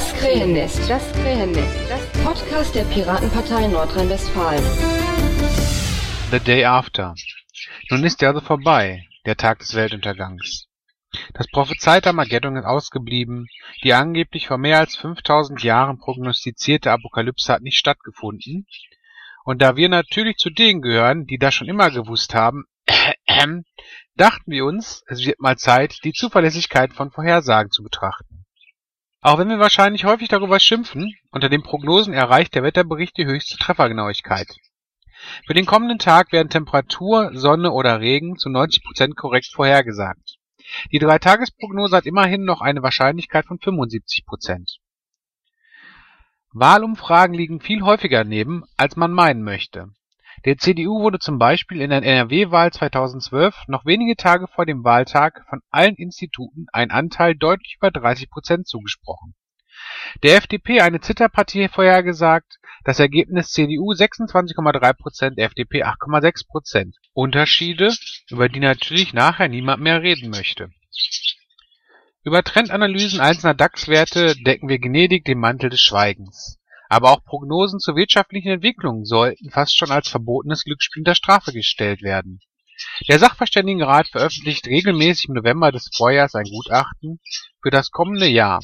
Das Krähennest, das Krähennest, das Podcast der Piratenpartei Nordrhein-Westfalen. The Day After. Nun ist er also vorbei, der Tag des Weltuntergangs. Das prophezeite Armageddon ist ausgeblieben, die angeblich vor mehr als 5000 Jahren prognostizierte Apokalypse hat nicht stattgefunden. Und da wir natürlich zu denen gehören, die das schon immer gewusst haben, dachten wir uns, es wird mal Zeit, die Zuverlässigkeit von Vorhersagen zu betrachten. Auch wenn wir wahrscheinlich häufig darüber schimpfen, unter den Prognosen erreicht der Wetterbericht die höchste Treffergenauigkeit. Für den kommenden Tag werden Temperatur, Sonne oder Regen zu 90 Prozent korrekt vorhergesagt. Die Dreitagesprognose hat immerhin noch eine Wahrscheinlichkeit von 75 Prozent. Wahlumfragen liegen viel häufiger neben, als man meinen möchte. Der CDU wurde zum Beispiel in der NRW-Wahl 2012 noch wenige Tage vor dem Wahltag von allen Instituten ein Anteil deutlich über 30 Prozent zugesprochen. Der FDP eine Zitterpartie vorhergesagt, das Ergebnis CDU 26,3 Prozent, FDP 8,6 Prozent. Unterschiede, über die natürlich nachher niemand mehr reden möchte. Über Trendanalysen einzelner DAX-Werte decken wir gnädig den Mantel des Schweigens. Aber auch Prognosen zur wirtschaftlichen Entwicklung sollten fast schon als verbotenes Glücksspiel unter Strafe gestellt werden. Der Sachverständigenrat veröffentlicht regelmäßig im November des Vorjahrs ein Gutachten für das kommende Jahr.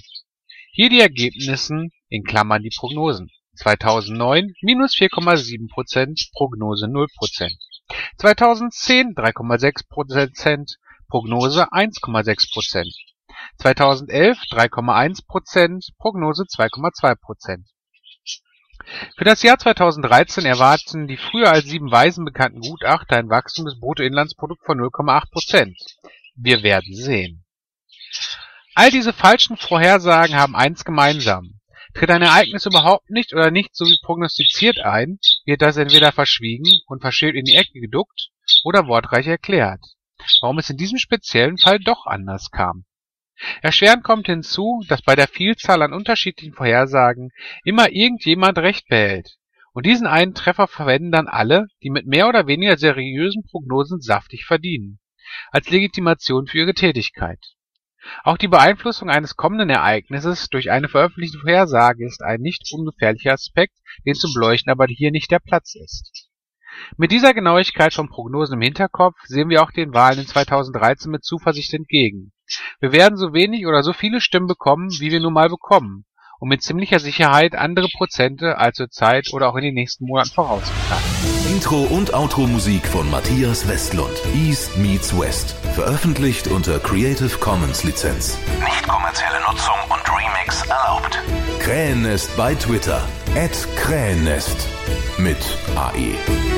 Hier die Ergebnisse in Klammern die Prognosen. 2009 minus 4,7 Prozent, Prognose 0 Prozent. 2010 3,6 Prozent, Prognose 1,6 Prozent. 2011 3,1 Prozent, Prognose 2,2 Prozent. Für das Jahr 2013 erwarten die früher als sieben Weisen bekannten Gutachter ein Wachstum des Bruttoinlandsprodukts von 0,8 Prozent. Wir werden sehen. All diese falschen Vorhersagen haben eins gemeinsam. Tritt ein Ereignis überhaupt nicht oder nicht so wie prognostiziert ein, wird das entweder verschwiegen und verschämt in die Ecke geduckt oder wortreich erklärt, warum es in diesem speziellen Fall doch anders kam. Erschwerend kommt hinzu, dass bei der Vielzahl an unterschiedlichen Vorhersagen immer irgendjemand Recht behält. Und diesen einen Treffer verwenden dann alle, die mit mehr oder weniger seriösen Prognosen saftig verdienen, als Legitimation für ihre Tätigkeit. Auch die Beeinflussung eines kommenden Ereignisses durch eine veröffentlichte Vorhersage ist ein nicht ungefährlicher Aspekt, den zu beleuchten aber hier nicht der Platz ist. Mit dieser Genauigkeit von Prognosen im Hinterkopf sehen wir auch den Wahlen in 2013 mit Zuversicht entgegen. Wir werden so wenig oder so viele Stimmen bekommen, wie wir nun mal bekommen, und mit ziemlicher Sicherheit andere Prozente als zur Zeit oder auch in den nächsten Monaten vorausgetragen. Intro und Outro Musik von Matthias Westlund. East meets West. Veröffentlicht unter Creative Commons Lizenz. Nicht kommerzielle Nutzung und Remix erlaubt. Krähennest bei Twitter. At Krähennest. Mit AE.